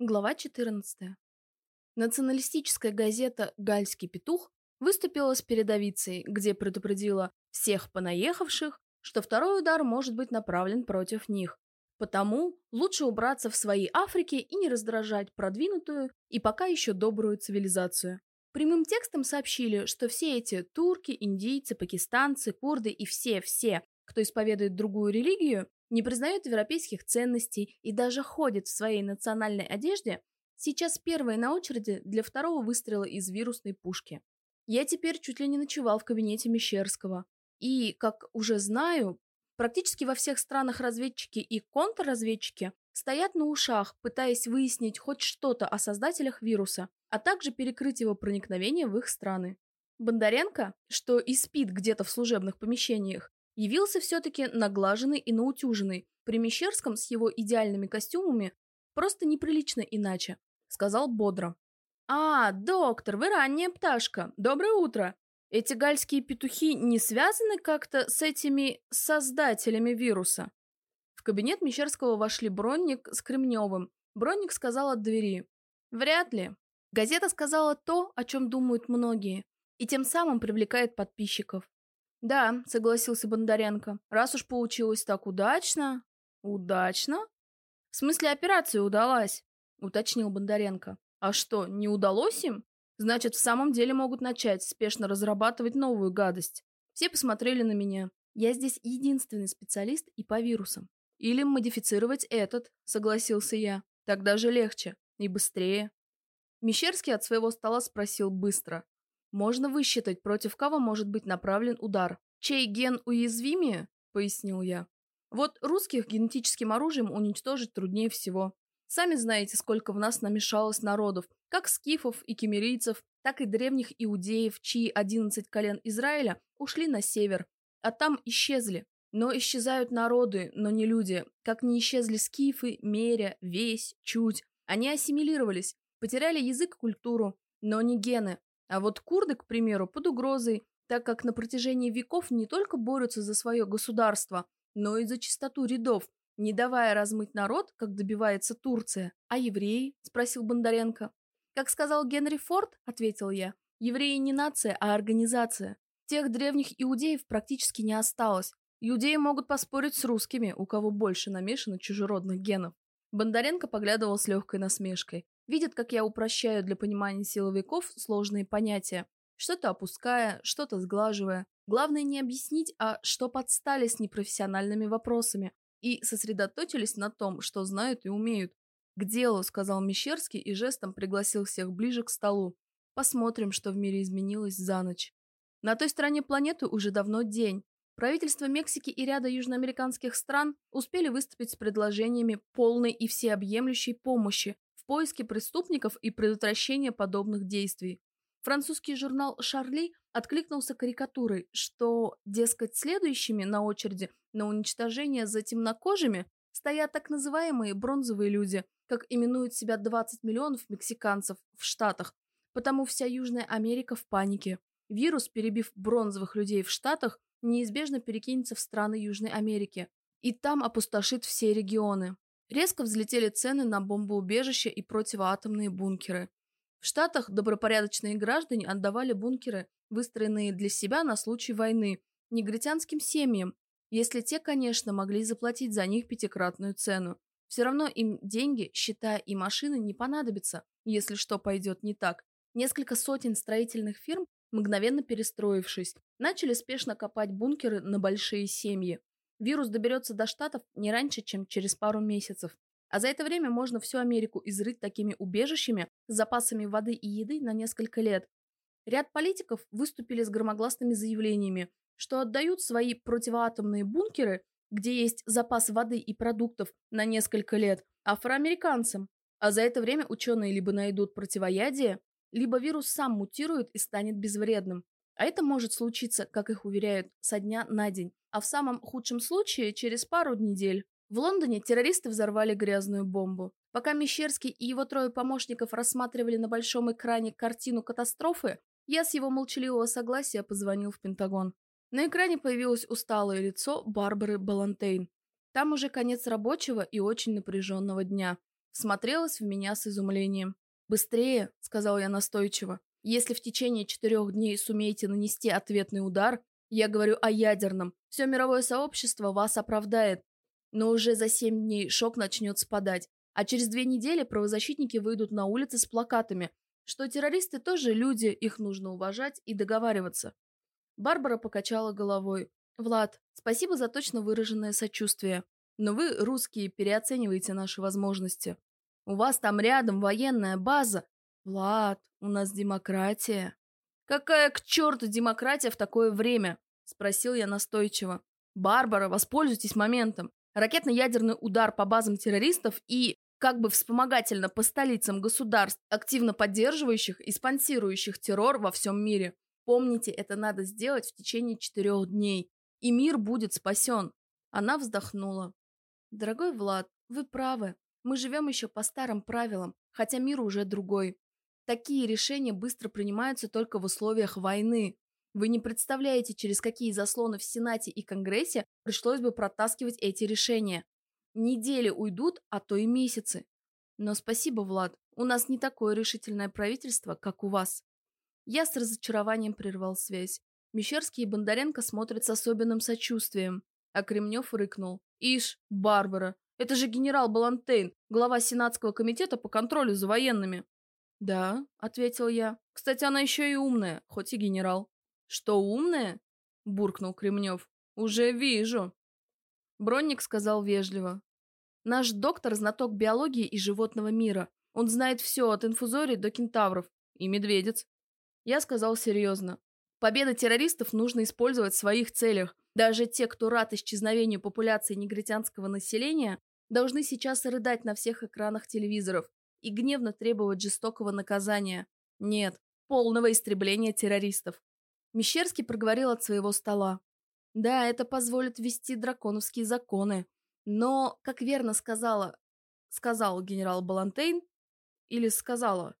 Глава 14. Националистическая газета «Гальский петух» выступила с передовицей, где предупредила всех понаехавших, что второй удар может быть направлен против них. Потому лучше убраться в свои Африки и не раздражать продвинутую и пока еще добрую цивилизацию. Прямым текстом сообщили, что все эти турки, индийцы, пакистанцы, курды и все-все, кто исповедует другую религию, не признает европейских ценностей и даже ходит в своей национальной одежде, сейчас первые на очереди для второго выстрела из вирусной пушки. Я теперь чуть ли не ночевал в кабинете Мещерского. И, как уже знаю, практически во всех странах разведчики и контрразведчики стоят на ушах, пытаясь выяснить хоть что-то о создателях вируса, а также перекрыть его проникновение в их страны. Бондаренко, что и спит где-то в служебных помещениях, явился все-таки наглаженный и наутюженный. При Мещерском с его идеальными костюмами просто неприлично иначе, сказал бодро. «А, доктор, вы ранняя пташка. Доброе утро. Эти гальские петухи не связаны как-то с этими создателями вируса?» В кабинет Мещерского вошли Бронник с Кремневым. Бронник сказал от двери. «Вряд ли. Газета сказала то, о чем думают многие, и тем самым привлекает подписчиков. «Да», — согласился Бондаренко. «Раз уж получилось так удачно...» «Удачно?» «В смысле, операция удалась», — уточнил Бондаренко. «А что, не удалось им? Значит, в самом деле могут начать спешно разрабатывать новую гадость». Все посмотрели на меня. Я здесь единственный специалист и по вирусам. «Или модифицировать этот», — согласился я. «Тогда же легче и быстрее». Мещерский от своего стола спросил быстро. Можно высчитать, против кого может быть направлен удар. Чей ген уязвимее? Пояснил я. Вот русских генетическим оружием уничтожить труднее всего. Сами знаете, сколько в нас намешалось народов, как скифов и кемерийцев, так и древних иудеев, чьи 11 колен Израиля ушли на север, а там исчезли. Но исчезают народы, но не люди, как не исчезли скифы, меря, весь, чуть. Они ассимилировались, потеряли язык и культуру, но не гены, а вот курды, к примеру, под угрозой, так как на протяжении веков не только борются за свое государство, но и за чистоту рядов, не давая размыть народ, как добивается Турция. «А евреи?» – спросил Бондаренко. «Как сказал Генри Форд», – ответил я, – «евреи не нация, а организация. Тех древних иудеев практически не осталось. Иудеи могут поспорить с русскими, у кого больше намешано чужеродных генов». Бондаренко поглядывал с легкой насмешкой. Видит, как я упрощаю для понимания силовиков сложные понятия, что-то опуская, что-то сглаживая. Главное не объяснить, а что подстали с непрофессиональными вопросами и сосредоточились на том, что знают и умеют. «К делу», — сказал Мещерский и жестом пригласил всех ближе к столу. «Посмотрим, что в мире изменилось за ночь». На той стороне планеты уже давно день. Правительства Мексики и ряда южноамериканских стран успели выступить с предложениями полной и всеобъемлющей помощи поиске преступников и предотвращения подобных действий. Французский журнал «Шарли» откликнулся карикатурой, что, дескать, следующими на очереди на уничтожение за темнокожими стоят так называемые бронзовые люди, как именуют себя 20 миллионов мексиканцев в Штатах, потому вся Южная Америка в панике. Вирус, перебив бронзовых людей в Штатах, неизбежно перекинется в страны Южной Америки, и там опустошит все регионы. Резко взлетели цены на бомбоубежища и противоатомные бункеры. В Штатах добропорядочные граждане отдавали бункеры, выстроенные для себя на случай войны, негритянским семьям, если те, конечно, могли заплатить за них пятикратную цену. Все равно им деньги, счета и машины не понадобятся, если что пойдет не так. Несколько сотен строительных фирм, мгновенно перестроившись, начали спешно копать бункеры на большие семьи. Вирус доберется до Штатов не раньше, чем через пару месяцев. А за это время можно всю Америку изрыть такими убежищами с запасами воды и еды на несколько лет. Ряд политиков выступили с громогласными заявлениями, что отдают свои противоатомные бункеры, где есть запас воды и продуктов на несколько лет, афроамериканцам. А за это время ученые либо найдут противоядие, либо вирус сам мутирует и станет безвредным. А это может случиться, как их уверяют, со дня на день а в самом худшем случае через пару недель. В Лондоне террористы взорвали грязную бомбу. Пока Мещерский и его трое помощников рассматривали на большом экране картину катастрофы, я с его молчаливого согласия позвонил в Пентагон. На экране появилось усталое лицо Барбары Балантейн. Там уже конец рабочего и очень напряженного дня. смотрелась в меня с изумлением. «Быстрее!» — сказал я настойчиво. «Если в течение четырех дней сумеете нанести ответный удар, я говорю о ядерном, все мировое сообщество вас оправдает. Но уже за семь дней шок начнет спадать, а через две недели правозащитники выйдут на улицы с плакатами, что террористы тоже люди, их нужно уважать и договариваться». Барбара покачала головой. «Влад, спасибо за точно выраженное сочувствие. Но вы, русские, переоцениваете наши возможности. У вас там рядом военная база. Влад, у нас демократия. Какая к черту демократия в такое время? Спросил я настойчиво. Барбара, воспользуйтесь моментом. Ракетно-ядерный удар по базам террористов и, как бы вспомогательно по столицам государств, активно поддерживающих и спонсирующих террор во всем мире. Помните, это надо сделать в течение четырех дней, и мир будет спасен. Она вздохнула. Дорогой Влад, вы правы. Мы живем еще по старым правилам, хотя мир уже другой. Такие решения быстро принимаются только в условиях войны. Вы не представляете, через какие заслоны в Сенате и Конгрессе пришлось бы протаскивать эти решения. Недели уйдут, а то и месяцы. Но спасибо, Влад, у нас не такое решительное правительство, как у вас. Я с разочарованием прервал связь. Мещерский и Бондаренко смотрят с особенным сочувствием. А Кремнев рыкнул. «Ишь, Барбара, это же генерал Балантейн, глава Сенатского комитета по контролю за военными». «Да», — ответил я. «Кстати, она еще и умная, хоть и генерал». «Что, умная?» — буркнул Кремнев. «Уже вижу». Бронник сказал вежливо. «Наш доктор — знаток биологии и животного мира. Он знает все от инфузорий до кентавров. И медведец». Я сказал серьезно. Победа террористов нужно использовать в своих целях. Даже те, кто рад исчезновению популяции негритянского населения, должны сейчас рыдать на всех экранах телевизоров и гневно требовать жестокого наказания. Нет, полного истребления террористов. Мещерский проговорил от своего стола. Да, это позволит ввести драконовские законы. Но, как верно сказала, сказал генерал Балантейн, или сказала,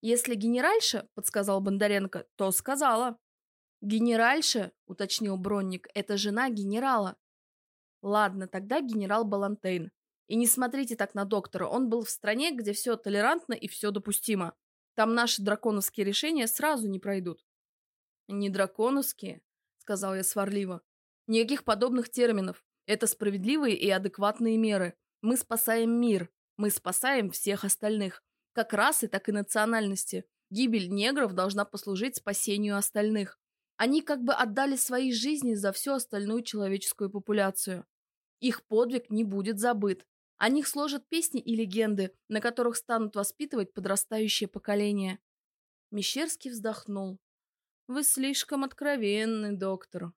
если генеральша, подсказал Бондаренко, то сказала. «Генеральша», — уточнил Бронник, — «это жена генерала». «Ладно, тогда генерал Балантейн. И не смотрите так на доктора, он был в стране, где все толерантно и все допустимо. Там наши драконовские решения сразу не пройдут». «Не драконовские», — сказал я сварливо. «Никаких подобных терминов. Это справедливые и адекватные меры. Мы спасаем мир. Мы спасаем всех остальных. Как расы, так и национальности. Гибель негров должна послужить спасению остальных. Они как бы отдали свои жизни за всю остальную человеческую популяцию. Их подвиг не будет забыт. О них сложат песни и легенды, на которых станут воспитывать подрастающее поколение. Мещерский вздохнул. «Вы слишком откровенный, доктор».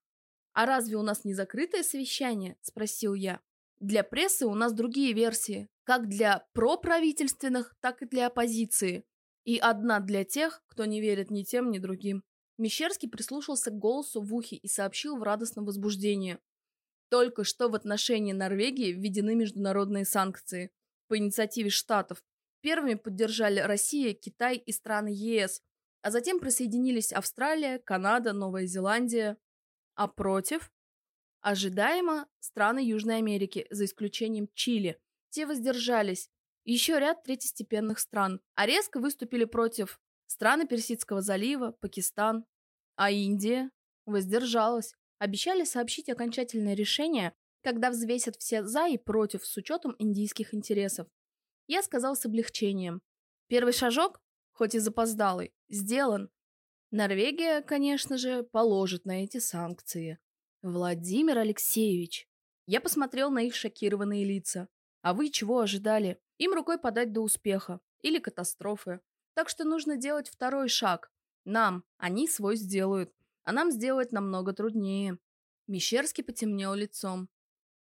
«А разве у нас не закрытое совещание?» – спросил я. «Для прессы у нас другие версии, как для проправительственных, так и для оппозиции. И одна для тех, кто не верит ни тем, ни другим». Мещерский прислушался к голосу в ухе и сообщил в радостном возбуждении. Только что в отношении Норвегии введены международные санкции. По инициативе Штатов. Первыми поддержали Россия, Китай и страны ЕС, а затем присоединились Австралия, Канада, Новая Зеландия. А против? Ожидаемо страны Южной Америки, за исключением Чили. Те воздержались. Еще ряд третьестепенных стран, а резко выступили против страны Персидского залива, Пакистан. А Индия воздержалась. Обещали сообщить окончательное решение, когда взвесят все «за» и «против» с учетом индийских интересов. Я сказал с облегчением. Первый шажок, хоть и запоздалый, сделан. Норвегия, конечно же, положит на эти санкции. Владимир Алексеевич. Я посмотрел на их шокированные лица. А вы чего ожидали? Им рукой подать до успеха. Или катастрофы. Так что нужно делать второй шаг. Нам. Они свой сделают. А нам сделать намного труднее. Мещерский потемнел лицом.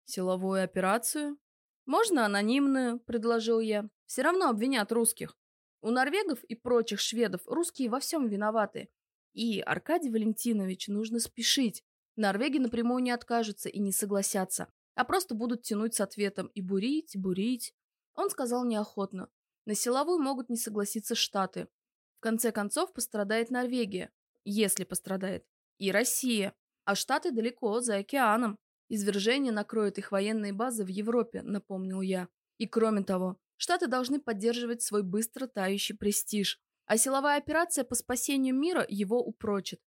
Силовую операцию? Можно анонимную, предложил я. Все равно обвинят русских. У норвегов и прочих шведов русские во всем виноваты. И, Аркадий Валентинович, нужно спешить. Норвеги напрямую не откажутся и не согласятся, а просто будут тянуть с ответом и бурить, бурить. Он сказал неохотно. На силовую могут не согласиться Штаты. В конце концов пострадает Норвегия, если пострадает, и Россия, а Штаты далеко, за океаном. Извержение накроет их военные базы в Европе, напомнил я. И кроме того, Штаты должны поддерживать свой быстро тающий престиж, а силовая операция по спасению мира его упрочит.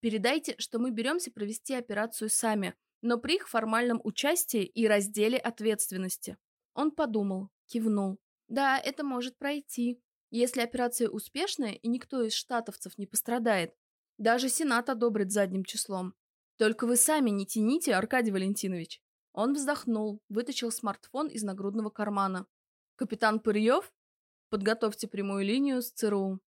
Передайте, что мы беремся провести операцию сами, но при их формальном участии и разделе ответственности. Он подумал, кивнул. Да, это может пройти. Если операция успешная и никто из штатовцев не пострадает, даже Сенат одобрит задним числом. Только вы сами не тяните, Аркадий Валентинович. Он вздохнул, вытащил смартфон из нагрудного кармана. Капитан Пырьев? Подготовьте прямую линию с ЦРУ.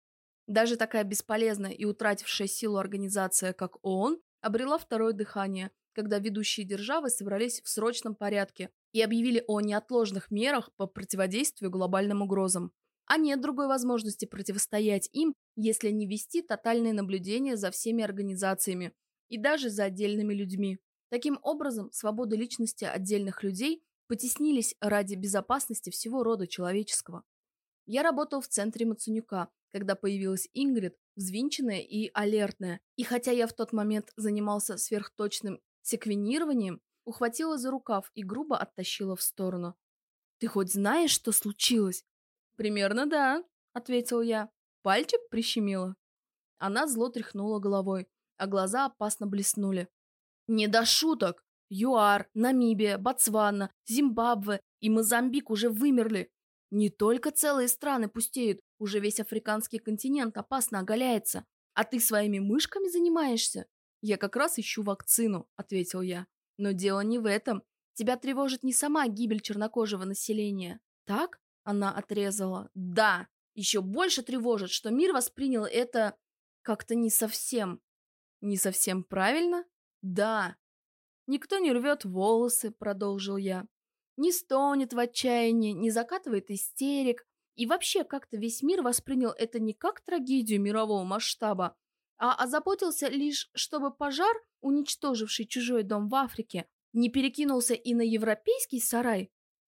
Даже такая бесполезная и утратившая силу организация, как ООН, обрела второе дыхание, когда ведущие державы собрались в срочном порядке и объявили о неотложных мерах по противодействию глобальным угрозам. А нет другой возможности противостоять им, если не вести тотальное наблюдение за всеми организациями и даже за отдельными людьми. Таким образом, свободы личности отдельных людей потеснились ради безопасности всего рода человеческого. Я работал в центре Мацунюка, когда появилась Ингрид, взвинченная и алертная, и хотя я в тот момент занимался сверхточным секвенированием, ухватила за рукав и грубо оттащила в сторону. «Ты хоть знаешь, что случилось?» «Примерно да», — ответил я. «Пальчик прищемила». Она зло тряхнула головой, а глаза опасно блеснули. «Не до шуток! ЮАР, Намибия, Ботсвана, Зимбабве и Мозамбик уже вымерли. Не только целые страны пустеют, уже весь африканский континент опасно оголяется. А ты своими мышками занимаешься? Я как раз ищу вакцину, ответил я. Но дело не в этом. Тебя тревожит не сама гибель чернокожего населения. Так? Она отрезала. Да. Еще больше тревожит, что мир воспринял это как-то не совсем. Не совсем правильно? Да. Никто не рвет волосы, продолжил я не стонет в отчаянии, не закатывает истерик. И вообще как-то весь мир воспринял это не как трагедию мирового масштаба, а озаботился лишь, чтобы пожар, уничтоживший чужой дом в Африке, не перекинулся и на европейский сарай.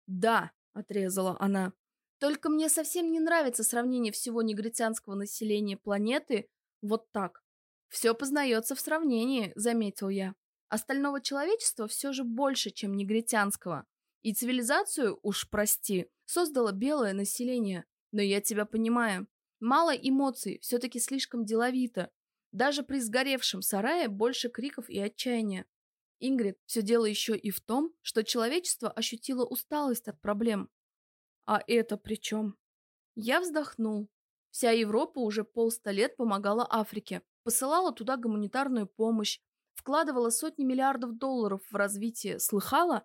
«Да», — отрезала она, — «только мне совсем не нравится сравнение всего негритянского населения планеты вот так. Все познается в сравнении», — заметил я. «Остального человечества все же больше, чем негритянского. И цивилизацию, уж прости, создало белое население. Но я тебя понимаю. Мало эмоций, все-таки слишком деловито. Даже при сгоревшем сарае больше криков и отчаяния. Ингрид, все дело еще и в том, что человечество ощутило усталость от проблем. А это при чем? Я вздохнул. Вся Европа уже полста лет помогала Африке, посылала туда гуманитарную помощь, вкладывала сотни миллиардов долларов в развитие. Слыхала?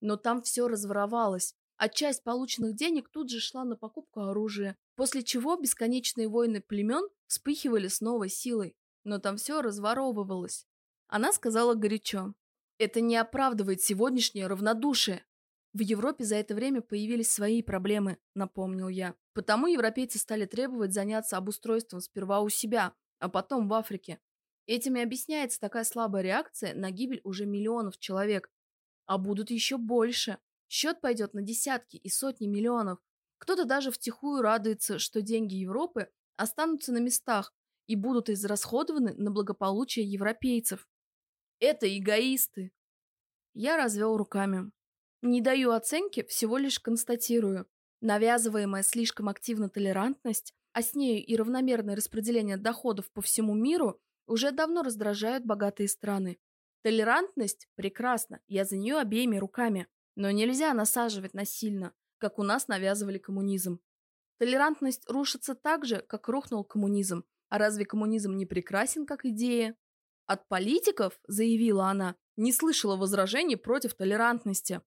Но там все разворовалось, а часть полученных денег тут же шла на покупку оружия, после чего бесконечные войны племен вспыхивали с новой силой. Но там все разворовывалось. Она сказала горячо. Это не оправдывает сегодняшнее равнодушие. В Европе за это время появились свои проблемы, напомнил я. Потому европейцы стали требовать заняться обустройством сперва у себя, а потом в Африке. Этим и объясняется такая слабая реакция на гибель уже миллионов человек, а будут еще больше. Счет пойдет на десятки и сотни миллионов. Кто-то даже втихую радуется, что деньги Европы останутся на местах и будут израсходованы на благополучие европейцев. Это эгоисты. Я развел руками. Не даю оценки, всего лишь констатирую. Навязываемая слишком активно толерантность, а с нею и равномерное распределение доходов по всему миру уже давно раздражают богатые страны. Толерантность – прекрасно, я за нее обеими руками. Но нельзя насаживать насильно, как у нас навязывали коммунизм. Толерантность рушится так же, как рухнул коммунизм. А разве коммунизм не прекрасен как идея? От политиков, заявила она, не слышала возражений против толерантности.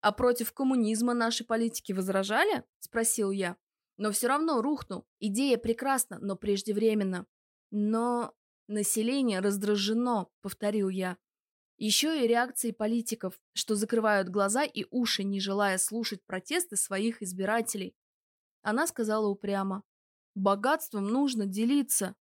А против коммунизма наши политики возражали? Спросил я. Но все равно рухнул. Идея прекрасна, но преждевременно. Но население раздражено, повторил я. Еще и реакции политиков, что закрывают глаза и уши, не желая слушать протесты своих избирателей. Она сказала упрямо. «Богатством нужно делиться».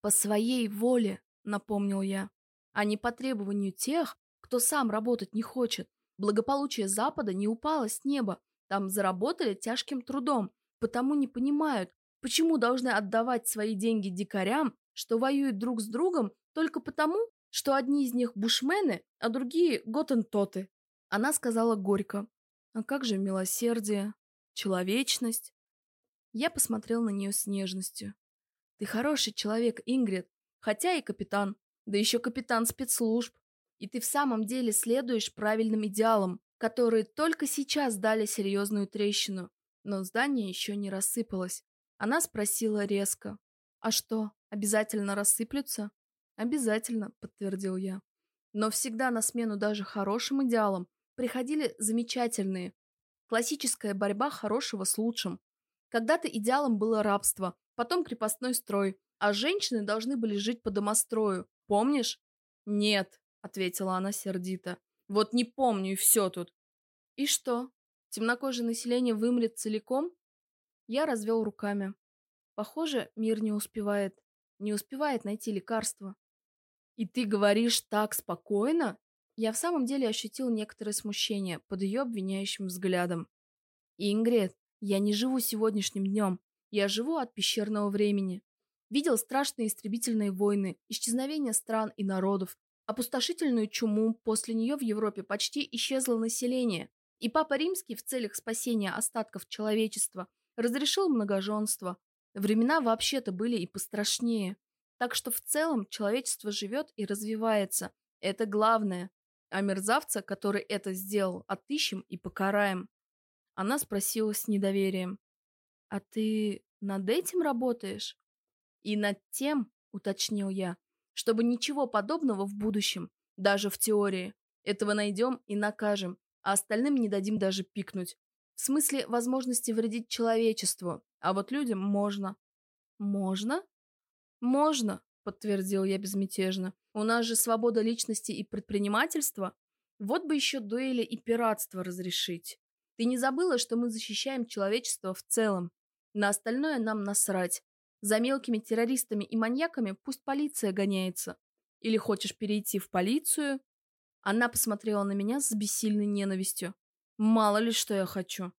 «По своей воле», — напомнил я, «а не по требованию тех, кто сам работать не хочет. Благополучие Запада не упало с неба, там заработали тяжким трудом, потому не понимают, почему должны отдавать свои деньги дикарям, что воюют друг с другом только потому, что одни из них бушмены, а другие готентоты. Она сказала горько. А как же милосердие? человечность. Я посмотрел на нее с нежностью. Ты хороший человек, Ингрид, хотя и капитан, да еще капитан спецслужб. И ты в самом деле следуешь правильным идеалам, которые только сейчас дали серьезную трещину. Но здание еще не рассыпалось. Она спросила резко. «А что, обязательно рассыплются?» «Обязательно», — подтвердил я. Но всегда на смену даже хорошим идеалам приходили замечательные. Классическая борьба хорошего с лучшим. Когда-то идеалом было рабство, потом крепостной строй, а женщины должны были жить по домострою. Помнишь? Нет, ответила она сердито. Вот не помню и все тут. И что? Темнокожее население вымрет целиком? Я развел руками. Похоже, мир не успевает. Не успевает найти лекарство. И ты говоришь так спокойно? Я в самом деле ощутил некоторое смущение под ее обвиняющим взглядом. Ингрид, я не живу сегодняшним днем. Я живу от пещерного времени. Видел страшные истребительные войны, исчезновение стран и народов, опустошительную чуму, после нее в Европе почти исчезло население, и Папа Римский в целях спасения остатков человечества разрешил многоженство. Времена вообще-то были и пострашнее. Так что в целом человечество живет и развивается. Это главное. А мерзавца, который это сделал, отыщем и покараем. Она спросила с недоверием. «А ты над этим работаешь?» «И над тем», — уточнил я, «чтобы ничего подобного в будущем, даже в теории. Этого найдем и накажем, а остальным не дадим даже пикнуть. В смысле возможности вредить человечеству, а вот людям можно». «Можно?» «Можно», — подтвердил я безмятежно. «У нас же свобода личности и предпринимательства. Вот бы еще дуэли и пиратство разрешить». Ты не забыла, что мы защищаем человечество в целом? На остальное нам насрать. За мелкими террористами и маньяками пусть полиция гоняется. Или хочешь перейти в полицию?» Она посмотрела на меня с бессильной ненавистью. «Мало ли, что я хочу».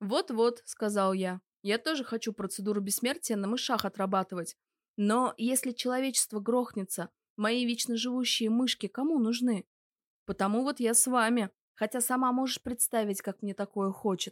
«Вот-вот», — сказал я. «Я тоже хочу процедуру бессмертия на мышах отрабатывать. Но если человечество грохнется, мои вечно живущие мышки кому нужны? Потому вот я с вами. Хотя сама можешь представить, как мне такое хочет.